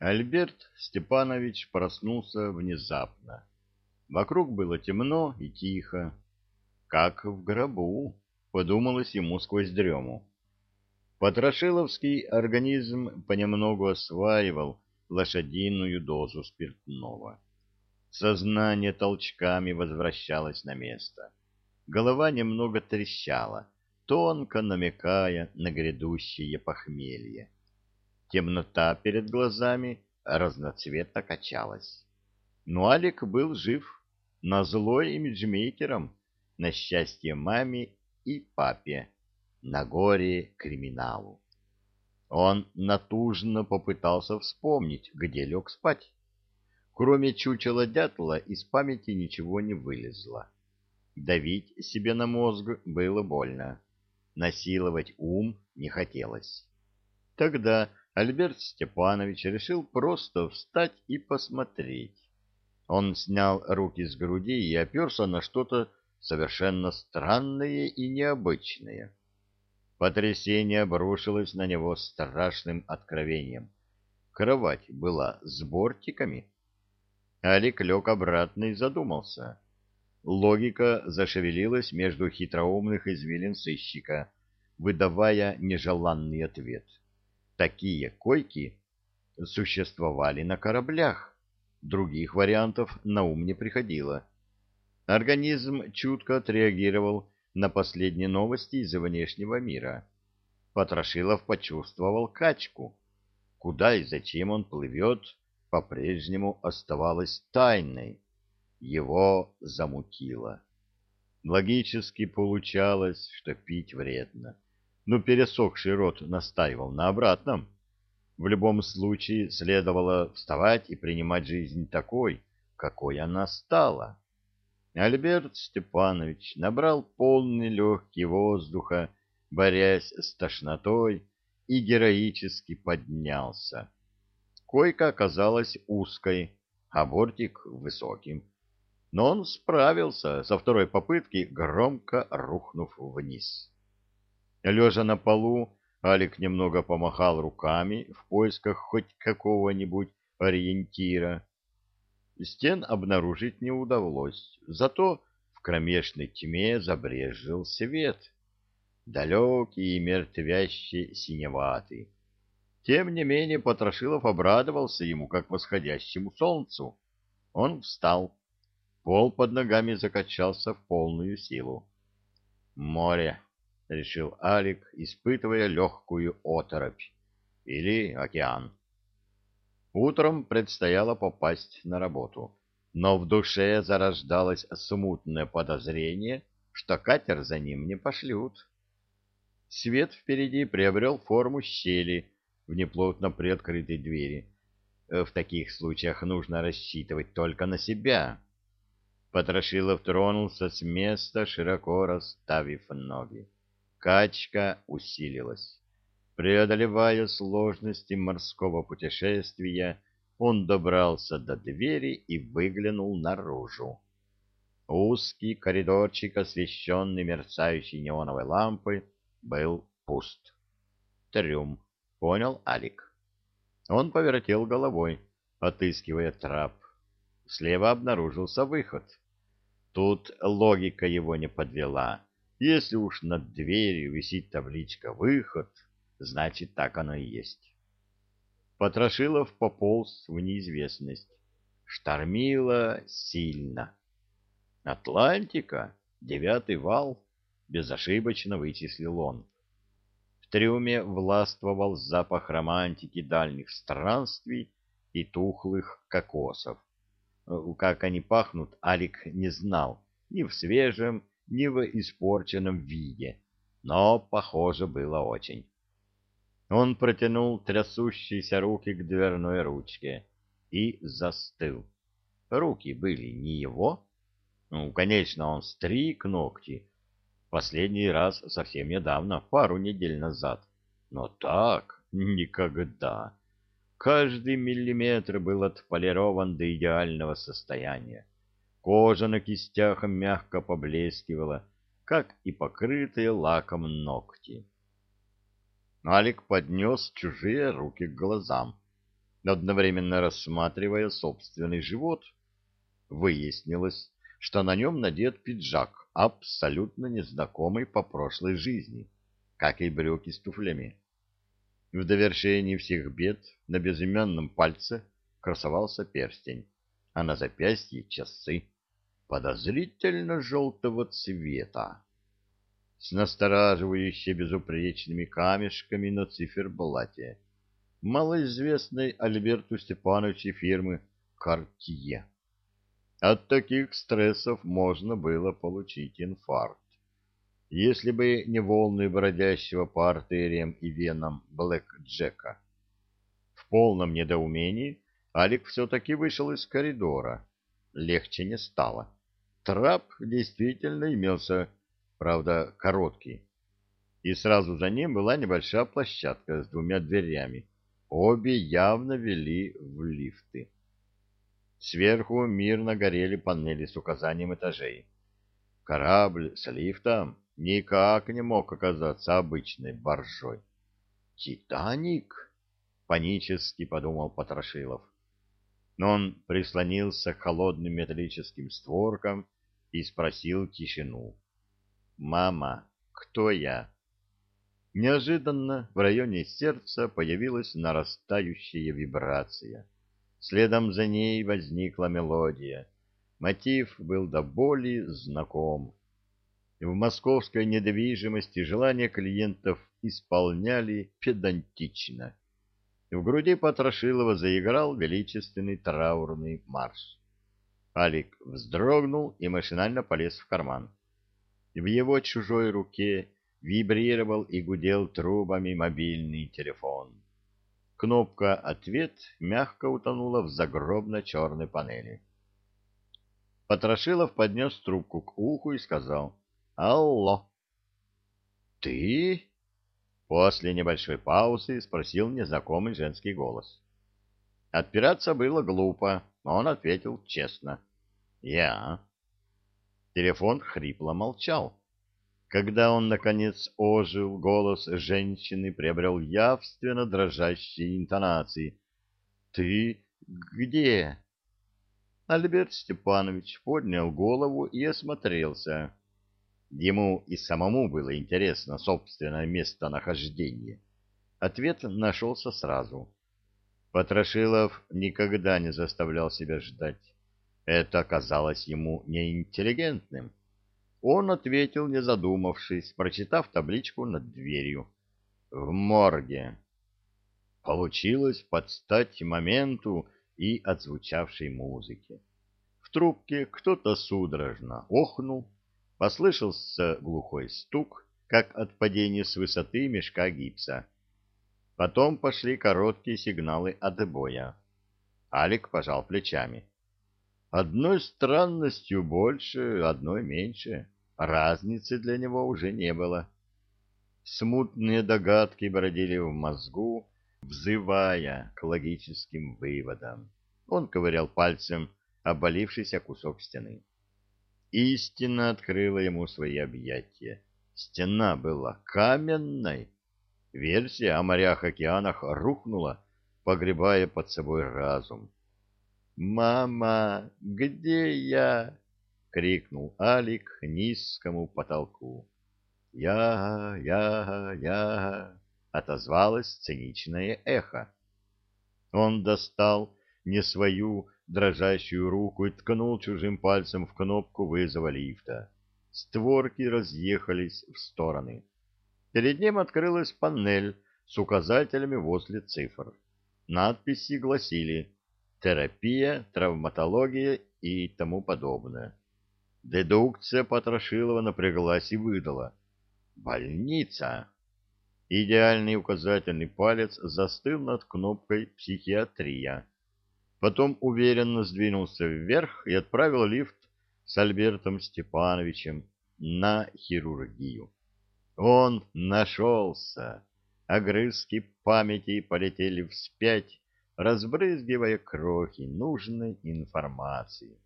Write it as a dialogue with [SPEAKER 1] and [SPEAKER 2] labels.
[SPEAKER 1] Альберт Степанович проснулся внезапно. Вокруг было темно и тихо. Как в гробу, подумалось ему сквозь дрему. Потрошиловский организм понемногу осваивал лошадиную дозу спиртного. Сознание толчками возвращалось на место. Голова немного трещала, тонко намекая на грядущее похмелье. Темнота перед глазами разноцветно качалась. Но Алик был жив, на злой имиджмейкером, на счастье маме и папе, на горе криминалу. Он натужно попытался вспомнить, где лег спать. Кроме чучела дятла из памяти ничего не вылезло. Давить себе на мозг было больно. Насиловать ум не хотелось. Тогда Альберт Степанович решил просто встать и посмотреть. Он снял руки с груди и оперся на что-то совершенно странное и необычное. Потрясение обрушилось на него страшным откровением. Кровать была с бортиками. Алик лег обратно и задумался. Логика зашевелилась между хитроумных извилин сыщика, выдавая нежеланный ответ. Такие койки существовали на кораблях. Других вариантов на ум не приходило. Организм чутко отреагировал на последние новости из внешнего мира. Потрошилов почувствовал качку. Куда и зачем он плывет, по-прежнему оставалось тайной. Его замутило. Логически получалось, что пить вредно но пересохший рот настаивал на обратном. В любом случае следовало вставать и принимать жизнь такой, какой она стала. Альберт Степанович набрал полный легкий воздуха, борясь с тошнотой, и героически поднялся. Койка оказалась узкой, а бортик — высоким. Но он справился со второй попытки, громко рухнув вниз. Лежа на полу, Алик немного помахал руками в поисках хоть какого-нибудь ориентира. Стен обнаружить не удалось, зато в кромешной тьме забрезжил свет, далекий и мертвящий синеватый. Тем не менее Потрошилов обрадовался ему, как восходящему солнцу. Он встал. Пол под ногами закачался в полную силу. Море. — решил Алик, испытывая легкую оторопь. Или океан. Утром предстояло попасть на работу, но в душе зарождалось смутное подозрение, что катер за ним не пошлют. Свет впереди приобрел форму щели в неплотно приоткрытой двери. В таких случаях нужно рассчитывать только на себя. Потрошилов тронулся с места, широко расставив ноги. Качка усилилась. Преодолевая сложности морского путешествия, он добрался до двери и выглянул наружу. Узкий коридорчик, освещенный мерцающей неоновой лампой, был пуст. Трюм, понял Алик. Он повертел головой, отыскивая трап. Слева обнаружился выход. Тут логика его не подвела. Если уж над дверью висит табличка «Выход», значит, так оно и есть. Потрошилов пополз в неизвестность. Штормило сильно. Атлантика, девятый вал, безошибочно вычислил он. В трюме властвовал запах романтики дальних странствий и тухлых кокосов. Как они пахнут, Алик не знал ни в свежем, не в испорченном виде, но похоже было очень. Он протянул трясущиеся руки к дверной ручке и застыл. Руки были не его. Ну, конечно, он стриг ногти. Последний раз совсем недавно, пару недель назад. Но так никогда. Каждый миллиметр был отполирован до идеального состояния. Кожа на кистях мягко поблескивала, как и покрытые лаком ногти. Алик поднес чужие руки к глазам. одновременно рассматривая собственный живот. Выяснилось, что на нем надет пиджак, абсолютно незнакомый по прошлой жизни, как и брюки с туфлями. В довершении всех бед на безымянном пальце красовался перстень, а на запястье часы подозрительно желтого цвета с настораживающе безупречными камешками на циферблате малоизвестной Альберту Степановичу фирмы «Картье». От таких стрессов можно было получить инфаркт. Если бы не волны бродящего по артериям и венам Блэк Джека. В полном недоумении Алик все-таки вышел из коридора. Легче не стало. Трап действительно имелся, правда, короткий. И сразу за ним была небольшая площадка с двумя дверями. Обе явно вели в лифты. Сверху мирно горели панели с указанием этажей. Корабль с лифтом никак не мог оказаться обычной боржой. «Титаник!» — панически подумал Потрошилов. Но он прислонился к холодным металлическим створкам и спросил тишину. «Мама, кто я?» Неожиданно в районе сердца появилась нарастающая вибрация. Следом за ней возникла мелодия. Мотив был до боли знаком. В московской недвижимости желания клиентов исполняли педантично. В груди Потрошилова заиграл величественный траурный марш. Алик вздрогнул и машинально полез в карман. В его чужой руке вибрировал и гудел трубами мобильный телефон. Кнопка «Ответ» мягко утонула в загробно-черной панели. Потрошилов поднес трубку к уху и сказал «Алло». «Ты?» После небольшой паузы спросил незнакомый женский голос. Отпираться было глупо, но он ответил честно. «Я». Телефон хрипло молчал. Когда он, наконец, ожил, голос женщины приобрел явственно дрожащие интонации. «Ты где?» Альберт Степанович поднял голову и осмотрелся. Ему и самому было интересно собственное местонахождение. Ответ нашелся сразу. Потрошилов никогда не заставлял себя ждать. Это казалось ему неинтеллигентным. Он ответил, не задумавшись, прочитав табличку над дверью. «В морге». Получилось под стать моменту и отзвучавшей музыке. В трубке кто-то судорожно охнул, послышался глухой стук, как от падения с высоты мешка гипса. Потом пошли короткие сигналы отбоя. Алик пожал плечами. Одной странностью больше, одной меньше. Разницы для него уже не было. Смутные догадки бродили в мозгу, взывая к логическим выводам. Он ковырял пальцем обвалившийся кусок стены. Истина открыла ему свои объятия. Стена была каменной. Версия о морях-океанах рухнула, погребая под собой разум. «Мама, где я?» — крикнул Алик низкому потолку. «Я, я, я!» — отозвалось циничное эхо. Он достал не свою дрожащую руку и ткнул чужим пальцем в кнопку вызова лифта. Створки разъехались в стороны. Перед ним открылась панель с указателями возле цифр. Надписи гласили терапия, травматология и тому подобное. Дедукция Потрошилова напряглась и выдала. Больница. Идеальный указательный палец застыл над кнопкой «Психиатрия». Потом уверенно сдвинулся вверх и отправил лифт с Альбертом Степановичем на хирургию. Он нашелся. Огрызки памяти полетели вспять, разбрызгивая крохи нужной информации.